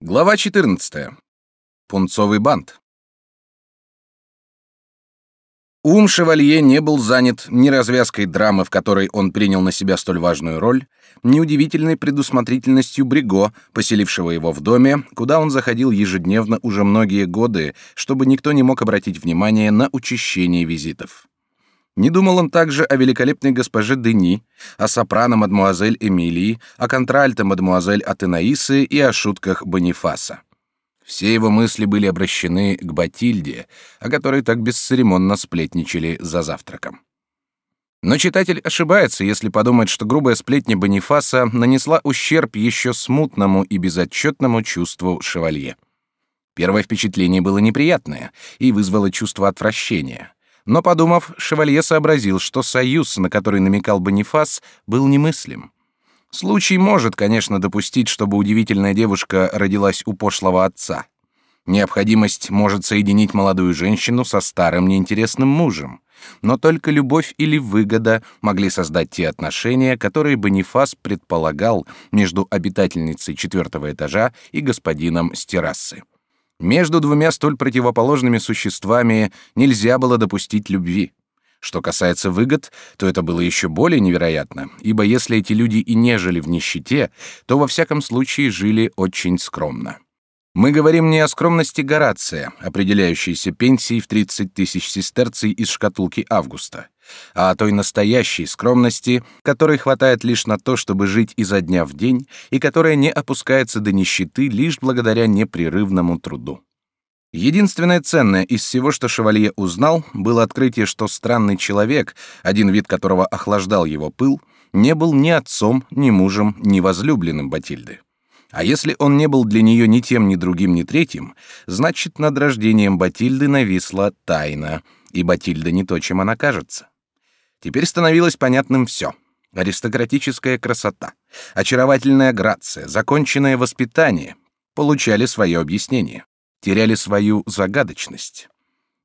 Глава 14. Пунцовый бант. Ум шевалье не был занят ни развязкой драмы, в которой он принял на себя столь важную роль, ни удивительной предусмотрительностью Бриго, поселившего его в доме, куда он заходил ежедневно уже многие годы, чтобы никто не мог обратить внимание на учащение визитов. Не думал он также о великолепной госпоже Дени, о сопрано мадмуазель Эмилии, о контральто мадмуазель Атенаисы и о шутках Бонифаса. Все его мысли были обращены к Батильде, о которой так бесцеремонно сплетничали за завтраком. Но читатель ошибается, если подумает, что грубая сплетня Бонифаса нанесла ущерб еще смутному и безотчетному чувству шевалье. Первое впечатление было неприятное и вызвало чувство отвращения — но, подумав, шевалье сообразил, что союз, на который намекал Бонифас, был немыслим. Случай может, конечно, допустить, чтобы удивительная девушка родилась у пошлого отца. Необходимость может соединить молодую женщину со старым неинтересным мужем. Но только любовь или выгода могли создать те отношения, которые Бонифас предполагал между обитательницей четвертого этажа и господином с террасы. Между двумя столь противоположными существами нельзя было допустить любви. Что касается выгод, то это было еще более невероятно, ибо если эти люди и не жили в нищете, то во всяком случае жили очень скромно. Мы говорим не о скромности Горация, определяющейся пенсией в 30 тысяч сестерций из шкатулки Августа, а о той настоящей скромности, которой хватает лишь на то, чтобы жить изо дня в день и которая не опускается до нищеты лишь благодаря непрерывному труду. Единственное ценное из всего, что шевалье узнал, было открытие, что странный человек, один вид которого охлаждал его пыл, не был ни отцом, ни мужем, ни возлюбленным Батильды. А если он не был для нее ни тем, ни другим, ни третьим, значит, над рождением Батильды нависла тайна, и Батильда не то, чем она кажется. Теперь становилось понятным все. Аристократическая красота, очаровательная грация, законченное воспитание получали свое объяснение, теряли свою загадочность.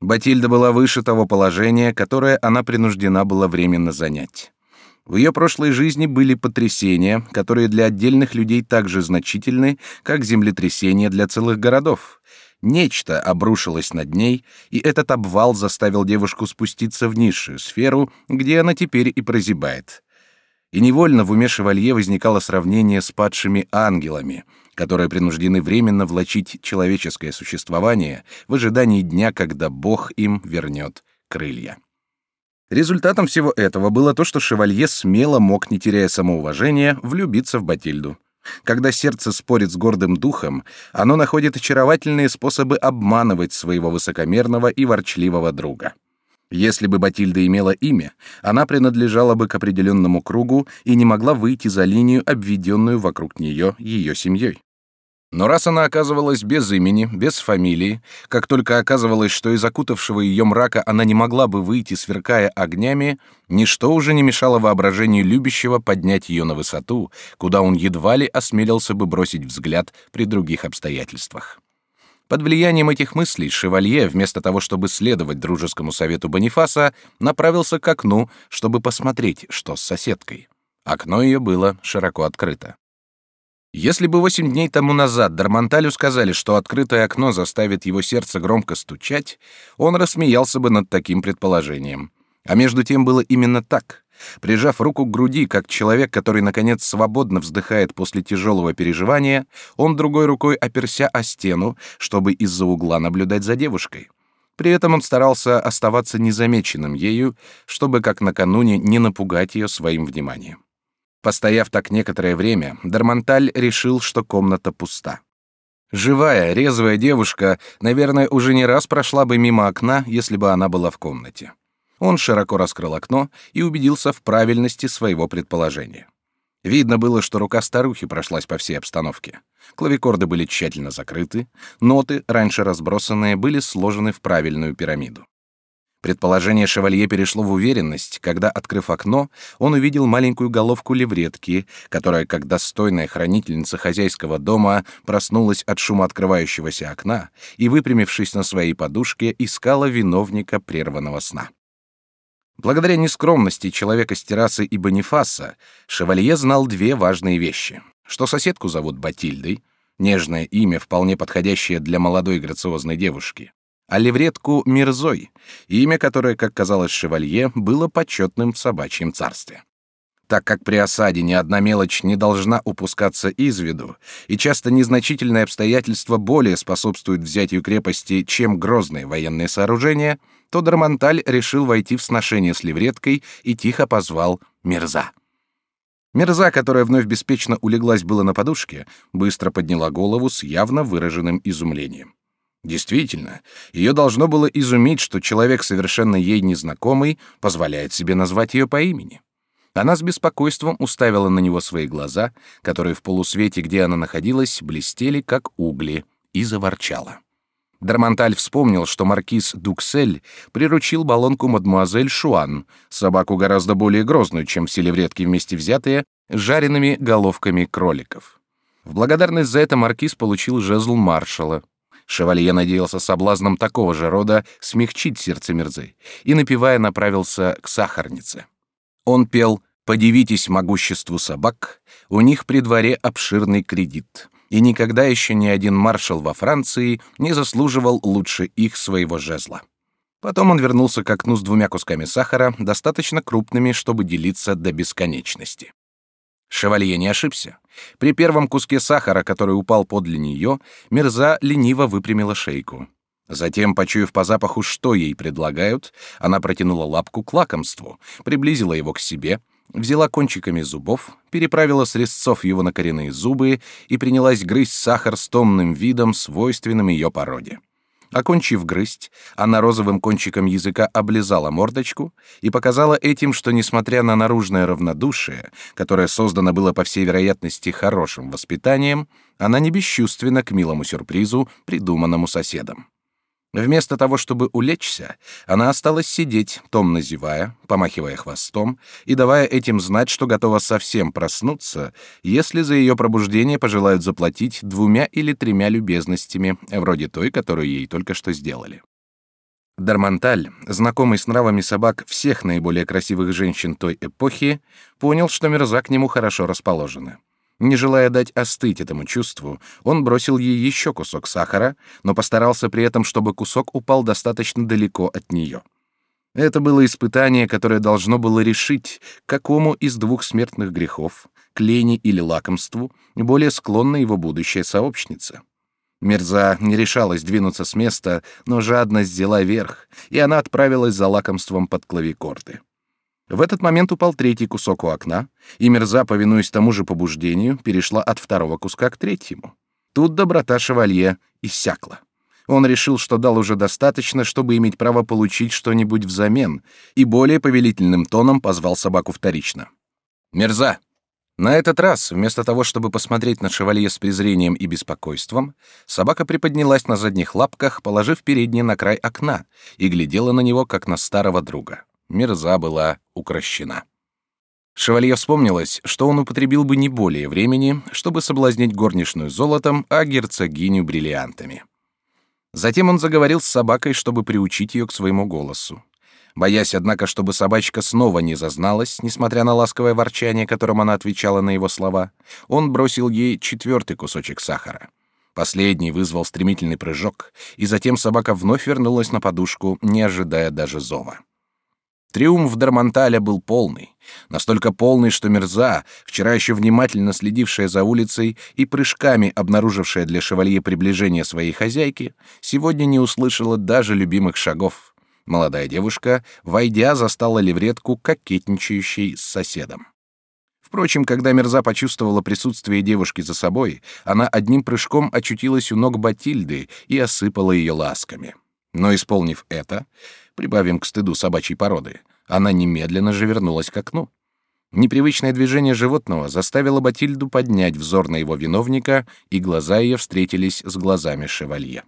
Батильда была выше того положения, которое она принуждена была временно занять. В ее прошлой жизни были потрясения, которые для отдельных людей так же значительны, как землетрясения для целых городов. Нечто обрушилось над ней, и этот обвал заставил девушку спуститься в низшую сферу, где она теперь и прозябает. И невольно в уме шевалье возникало сравнение с падшими ангелами, которые принуждены временно влачить человеческое существование в ожидании дня, когда Бог им вернет крылья. Результатом всего этого было то, что шевалье смело мог, не теряя самоуважения, влюбиться в Батильду. Когда сердце спорит с гордым духом, оно находит очаровательные способы обманывать своего высокомерного и ворчливого друга. Если бы Батильда имела имя, она принадлежала бы к определенному кругу и не могла выйти за линию, обведенную вокруг нее ее семьей. Но раз она оказывалась без имени, без фамилии, как только оказывалось, что из окутавшего ее мрака она не могла бы выйти, сверкая огнями, ничто уже не мешало воображению любящего поднять ее на высоту, куда он едва ли осмелился бы бросить взгляд при других обстоятельствах. Под влиянием этих мыслей шевалье, вместо того, чтобы следовать дружескому совету Бонифаса, направился к окну, чтобы посмотреть, что с соседкой. Окно ее было широко открыто. Если бы восемь дней тому назад Дармонталю сказали, что открытое окно заставит его сердце громко стучать, он рассмеялся бы над таким предположением. А между тем было именно так. Прижав руку к груди, как человек, который, наконец, свободно вздыхает после тяжелого переживания, он другой рукой оперся о стену, чтобы из-за угла наблюдать за девушкой. При этом он старался оставаться незамеченным ею, чтобы, как накануне, не напугать ее своим вниманием. Постояв так некоторое время, Дармонталь решил, что комната пуста. Живая, резвая девушка, наверное, уже не раз прошла бы мимо окна, если бы она была в комнате. Он широко раскрыл окно и убедился в правильности своего предположения. Видно было, что рука старухи прошлась по всей обстановке. Клавикорды были тщательно закрыты, ноты, раньше разбросанные, были сложены в правильную пирамиду. Предположение шевалье перешло в уверенность, когда, открыв окно, он увидел маленькую головку левретки, которая, как достойная хранительница хозяйского дома, проснулась от шума открывающегося окна и, выпрямившись на своей подушке, искала виновника прерванного сна. Благодаря нескромности человека с террасы и Бонифаса, шевалье знал две важные вещи: что соседку зовут Батильдой, нежное имя, вполне подходящее для молодой грациозной девушки, а левретку Мирзой, имя, которое, как казалось шевалье, было почетным в собачьем царстве. Так как при осаде ни одна мелочь не должна упускаться из виду, и часто незначительные обстоятельства более способствуют взятию крепости, чем грозные военные сооружения, то Дармонталь решил войти в сношение с левреткой и тихо позвал Мирза. Мерза, которая вновь беспечно улеглась было на подушке, быстро подняла голову с явно выраженным изумлением. Действительно, ее должно было изумить, что человек, совершенно ей незнакомый, позволяет себе назвать ее по имени. Она с беспокойством уставила на него свои глаза, которые в полусвете, где она находилась, блестели, как угли, и заворчала. Дармонталь вспомнил, что маркиз Дуксель приручил баллонку мадмуазель Шуан, собаку гораздо более грозную, чем все левретки вместе взятые, жареными головками кроликов. В благодарность за это маркиз получил жезл маршала. Шевалье надеялся соблазном такого же рода смягчить сердце Мерзы и, напевая, направился к сахарнице. Он пел «Подивитесь могуществу собак, у них при дворе обширный кредит» и никогда еще ни один маршал во Франции не заслуживал лучше их своего жезла. Потом он вернулся к окну с двумя кусками сахара, достаточно крупными, чтобы делиться до бесконечности. Шевалье не ошибся. При первом куске сахара, который упал подле нее, Мерза лениво выпрямила шейку. Затем, почуяв по запаху, что ей предлагают, она протянула лапку к лакомству, приблизила его к себе — взяла кончиками зубов, переправила с резцов его на коренные зубы и принялась грызть сахар с томным видом, свойственным ее породе. Окончив грызть, она розовым кончиком языка облизала мордочку и показала этим, что, несмотря на наружное равнодушие, которое создано было, по всей вероятности, хорошим воспитанием, она не бесчувственна к милому сюрпризу, придуманному соседом. Вместо того, чтобы улечься, она осталась сидеть, томно зевая, помахивая хвостом и давая этим знать, что готова совсем проснуться, если за ее пробуждение пожелают заплатить двумя или тремя любезностями, вроде той, которую ей только что сделали. Дармонталь, знакомый с нравами собак всех наиболее красивых женщин той эпохи, понял, что мерза к нему хорошо расположены. Не желая дать остыть этому чувству, он бросил ей еще кусок сахара, но постарался при этом, чтобы кусок упал достаточно далеко от нее. Это было испытание, которое должно было решить, какому из двух смертных грехов, к лени или лакомству, более склонна его будущая сообщница. Мерза не решалась двинуться с места, но жадность взяла верх, и она отправилась за лакомством под клавикорды. В этот момент упал третий кусок у окна, и Мерза, повинуясь тому же побуждению, перешла от второго куска к третьему. Тут доброта шевалье иссякла. Он решил, что дал уже достаточно, чтобы иметь право получить что-нибудь взамен, и более повелительным тоном позвал собаку вторично. «Мерза!» На этот раз, вместо того, чтобы посмотреть на шевалье с презрением и беспокойством, собака приподнялась на задних лапках, положив передние на край окна, и глядела на него, как на старого друга. Мерза была укращена. Шевалье вспомнилось, что он употребил бы не более времени, чтобы соблазнить горничную золотом, а герцогиню бриллиантами. Затем он заговорил с собакой, чтобы приучить ее к своему голосу. Боясь, однако, чтобы собачка снова не зазналась, несмотря на ласковое ворчание, которым она отвечала на его слова, он бросил ей четвертый кусочек сахара. Последний вызвал стремительный прыжок, и затем собака вновь вернулась на подушку, не ожидая даже зова. Триумф Дармонталя был полный. Настолько полный, что Мерза, вчера еще внимательно следившая за улицей и прыжками обнаружившая для шевалье приближение своей хозяйки, сегодня не услышала даже любимых шагов. Молодая девушка, войдя, застала левретку кокетничающей с соседом. Впрочем, когда Мерза почувствовала присутствие девушки за собой, она одним прыжком очутилась у ног Батильды и осыпала ее ласками. Но, исполнив это, прибавим к стыду собачьей породы, она немедленно же вернулась к окну. Непривычное движение животного заставило Батильду поднять взор на его виновника, и глаза ее встретились с глазами шевалье.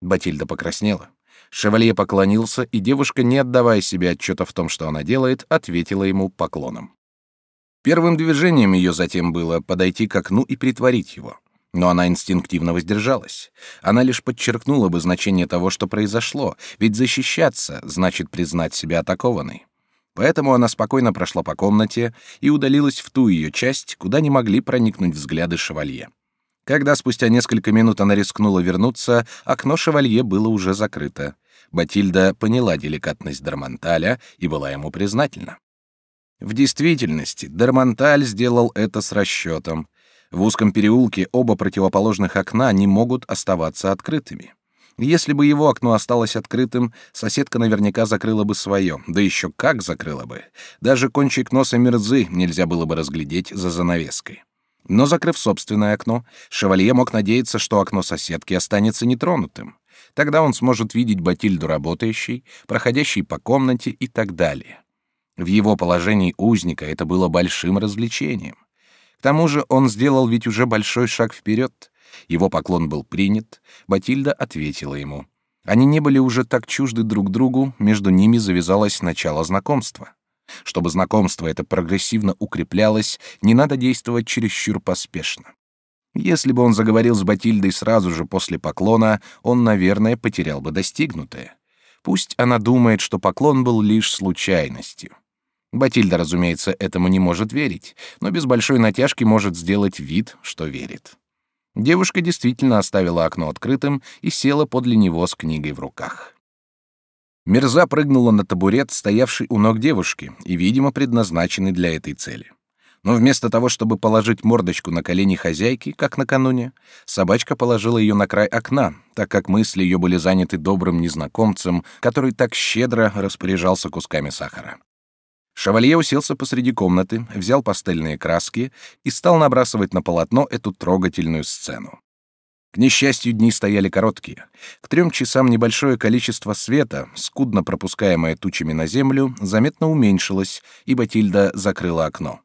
Батильда покраснела. Шевалье поклонился, и девушка, не отдавая себе отчета в том, что она делает, ответила ему поклоном. Первым движением ее затем было подойти к окну и притворить его. Но она инстинктивно воздержалась. Она лишь подчеркнула бы значение того, что произошло, ведь защищаться значит признать себя атакованной. Поэтому она спокойно прошла по комнате и удалилась в ту ее часть, куда не могли проникнуть взгляды шевалье. Когда спустя несколько минут она рискнула вернуться, окно шевалье было уже закрыто. Батильда поняла деликатность Дармонталя и была ему признательна. В действительности, Дармонталь сделал это с расчетом. В узком переулке оба противоположных окна не могут оставаться открытыми. Если бы его окно осталось открытым, соседка наверняка закрыла бы свое, да еще как закрыла бы. Даже кончик носа мерзы нельзя было бы разглядеть за занавеской. Но, закрыв собственное окно, шевалье мог надеяться, что окно соседки останется нетронутым. Тогда он сможет видеть Батильду работающей, проходящей по комнате и так далее. В его положении узника это было большим развлечением. К тому же он сделал ведь уже большой шаг вперед. Его поклон был принят, Батильда ответила ему. Они не были уже так чужды друг другу, между ними завязалось начало знакомства. Чтобы знакомство это прогрессивно укреплялось, не надо действовать чересчур поспешно. Если бы он заговорил с Батильдой сразу же после поклона, он, наверное, потерял бы достигнутое. Пусть она думает, что поклон был лишь случайностью. Батильда, разумеется, этому не может верить, но без большой натяжки может сделать вид, что верит. Девушка действительно оставила окно открытым и села подле него с книгой в руках. Мерза прыгнула на табурет, стоявший у ног девушки, и, видимо, предназначенный для этой цели. Но вместо того, чтобы положить мордочку на колени хозяйки, как накануне, собачка положила ее на край окна, так как мысли ее были заняты добрым незнакомцем, который так щедро распоряжался кусками сахара. Шевалье уселся посреди комнаты, взял пастельные краски и стал набрасывать на полотно эту трогательную сцену. К несчастью, дни стояли короткие. К трем часам небольшое количество света, скудно пропускаемое тучами на землю, заметно уменьшилось, и Батильда закрыла окно.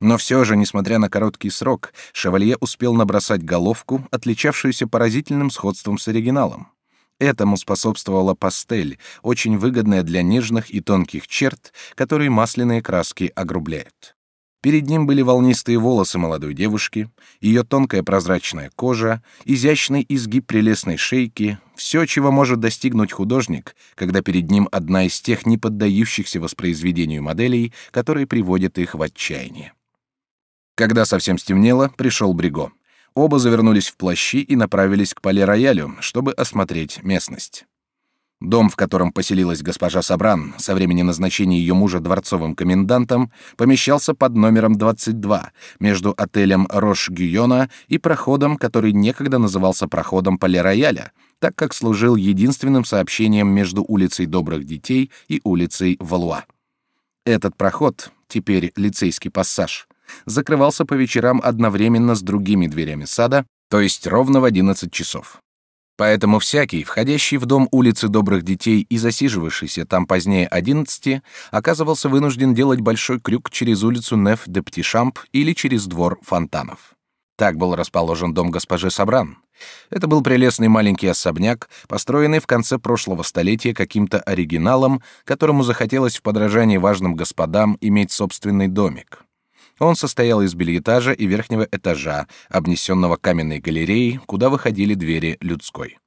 Но все же, несмотря на короткий срок, Шевалье успел набросать головку, отличавшуюся поразительным сходством с оригиналом. Этому способствовала пастель, очень выгодная для нежных и тонких черт, которые масляные краски огрубляют. Перед ним были волнистые волосы молодой девушки, ее тонкая прозрачная кожа, изящный изгиб прелестной шейки, все, чего может достигнуть художник, когда перед ним одна из тех неподдающихся воспроизведению моделей, которые приводят их в отчаяние. Когда совсем стемнело, пришел Бриго. Оба завернулись в плащи и направились к поле-роялю, чтобы осмотреть местность. Дом, в котором поселилась госпожа Сабран со времени назначения ее мужа дворцовым комендантом, помещался под номером 22 между отелем Рош-Гюйона и проходом, который некогда назывался проходом Поле-Рояля, так как служил единственным сообщением между улицей Добрых Детей и улицей Валуа. Этот проход, теперь лицейский пассаж, закрывался по вечерам одновременно с другими дверями сада, то есть ровно в 11 часов. Поэтому всякий, входящий в дом улицы Добрых Детей и засиживавшийся там позднее 11, оказывался вынужден делать большой крюк через улицу Неф де Птишамп или через двор Фонтанов. Так был расположен дом госпожи Сабран. Это был прелестный маленький особняк, построенный в конце прошлого столетия каким-то оригиналом, которому захотелось в подражании важным господам иметь собственный домик. Он состоял из бельэтажа и верхнего этажа, обнесенного каменной галереей, куда выходили двери людской.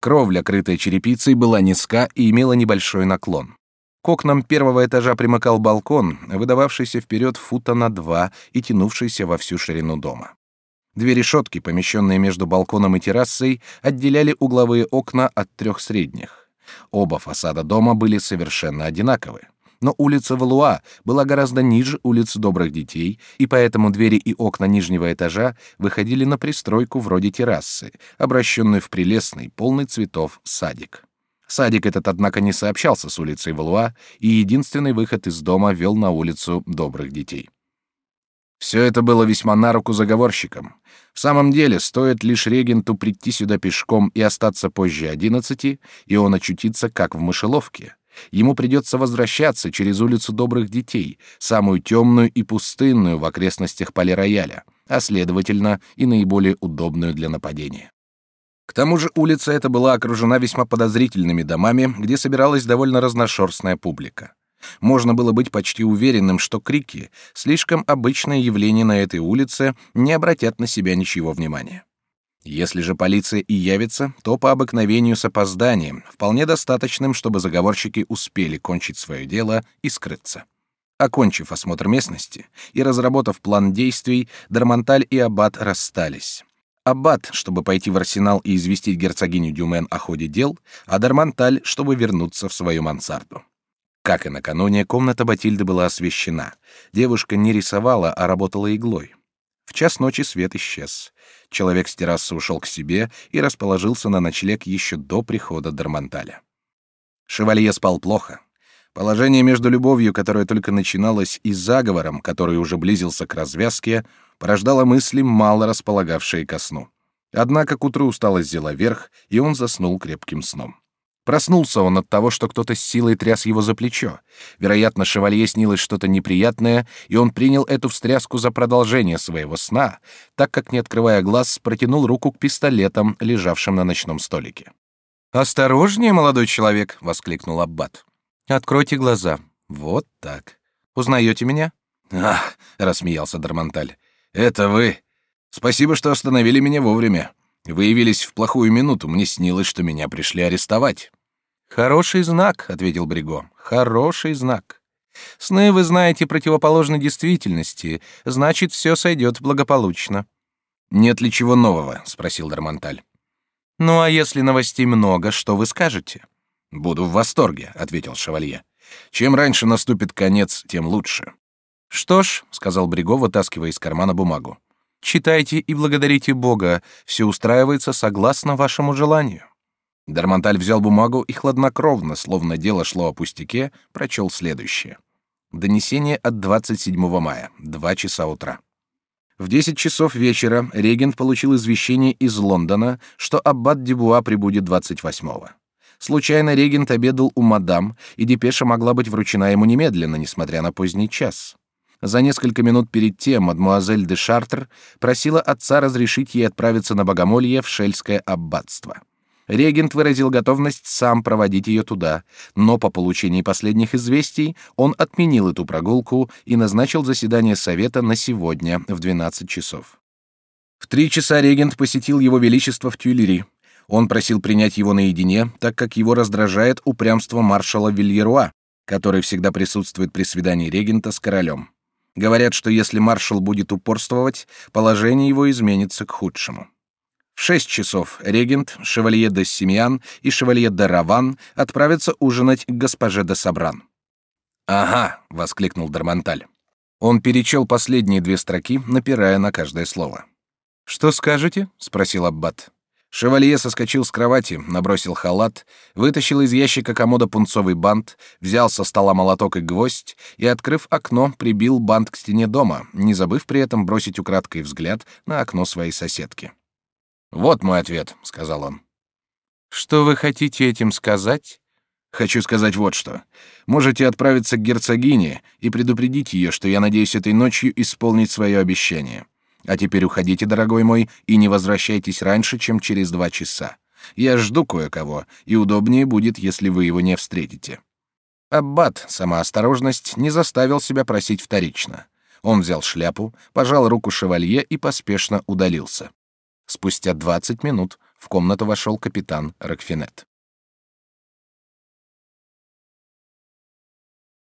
Кровля, крытая черепицей, была низка и имела небольшой наклон. К окнам первого этажа примыкал балкон, выдававшийся вперед фута на два и тянувшийся во всю ширину дома. Две решетки, помещенные между балконом и террасой, отделяли угловые окна от трех средних. Оба фасада дома были совершенно одинаковы. Но улица Валуа была гораздо ниже улицы Добрых Детей, и поэтому двери и окна нижнего этажа выходили на пристройку вроде террасы, обращенную в прелестный, полный цветов садик. Садик этот, однако, не сообщался с улицей Валуа, и единственный выход из дома вел на улицу Добрых Детей. Все это было весьма на руку заговорщикам. В самом деле, стоит лишь регенту прийти сюда пешком и остаться позже одиннадцати, и он очутится как в мышеловке. Ему придется возвращаться через улицу Добрых Детей, самую темную и пустынную в окрестностях Полирояля, а следовательно и наиболее удобную для нападения. К тому же улица эта была окружена весьма подозрительными домами, где собиралась довольно разношерстная публика. Можно было быть почти уверенным, что крики, слишком обычное явление на этой улице, не обратят на себя ничего внимания. Если же полиция и явится, то по обыкновению с опозданием, вполне достаточным, чтобы заговорщики успели кончить свое дело и скрыться. Окончив осмотр местности и разработав план действий, Дармонталь и Аббат расстались. Аббат, чтобы пойти в арсенал и известить герцогиню Дюмен о ходе дел, а Дарманталь, чтобы вернуться в свою мансарду. Как и накануне, комната Батильды была освещена. Девушка не рисовала, а работала иглой. В час ночи свет исчез. Человек с террасы ушел к себе и расположился на ночлег еще до прихода Дарманталя. Шевалье спал плохо. Положение между любовью, которая только начиналась, и заговором, который уже близился к развязке, порождало мысли, мало располагавшие ко сну. Однако к утру усталость взяла верх, и он заснул крепким сном. Проснулся он от того, что кто-то с силой тряс его за плечо. Вероятно, шевалье снилось что-то неприятное, и он принял эту встряску за продолжение своего сна, так как, не открывая глаз, протянул руку к пистолетам, лежавшим на ночном столике. «Осторожнее, молодой человек!» — воскликнул Аббат. «Откройте глаза. Вот так. Узнаете меня?» «Ах!» — рассмеялся Дармонталь. «Это вы! Спасибо, что остановили меня вовремя. Вы явились в плохую минуту, мне снилось, что меня пришли арестовать». «Хороший знак», — ответил Бриго. «Хороший знак. Сны, вы знаете, противоположны действительности, значит, все сойдет благополучно». «Нет ли чего нового?» — спросил Дармонталь. «Ну а если новостей много, что вы скажете?» «Буду в восторге», — ответил шевалье. «Чем раньше наступит конец, тем лучше». «Что ж», — сказал Бриго, вытаскивая из кармана бумагу, Читайте и благодарите Бога, все устраивается согласно вашему желанию». Дармонталь взял бумагу и хладнокровно, словно дело шло о пустяке, прочел следующее. Донесение от 27 мая, 2 часа утра. В 10 часов вечера регент получил извещение из Лондона, что аббат Дебуа прибудет 28-го. Случайно регент обедал у мадам, и депеша могла быть вручена ему немедленно, несмотря на поздний час. За несколько минут перед тем мадмуазель де Шартер просила отца разрешить ей отправиться на богомолье в Шельское аббатство. Регент выразил готовность сам проводить ее туда, но по получении последних известий он отменил эту прогулку и назначил заседание совета на сегодня в 12 часов. В три часа регент посетил его величество в Тюильри. Он просил принять его наедине, так как его раздражает упрямство маршала Вильеруа, который всегда присутствует при свидании регента с королем. Говорят, что если маршал будет упорствовать, положение его изменится к худшему. В шесть часов регент, шевалье де Симеян и шевалье де Раван отправятся ужинать к госпоже де Сабран. «Ага!» — воскликнул Дармонталь. Он перечел последние две строки, напирая на каждое слово. «Что скажете?» — спросил Аббат. Шевалье соскочил с кровати, набросил халат, вытащил из ящика комода пунцовый бант, взял со стола молоток и гвоздь и, открыв окно, прибил бант к стене дома, не забыв при этом бросить украдкой взгляд на окно своей соседки. «Вот мой ответ», — сказал он. «Что вы хотите этим сказать?» «Хочу сказать вот что. Можете отправиться к герцогине и предупредить ее, что я надеюсь этой ночью исполнить свое обещание. А теперь уходите, дорогой мой, и не возвращайтесь раньше, чем через два часа. Я жду кое-кого, и удобнее будет, если вы его не встретите». Аббат, сама осторожность, не заставил себя просить вторично. Он взял шляпу, пожал руку шевалье и поспешно удалился. Спустя двадцать минут в комнату вошел капитан Рокфинет.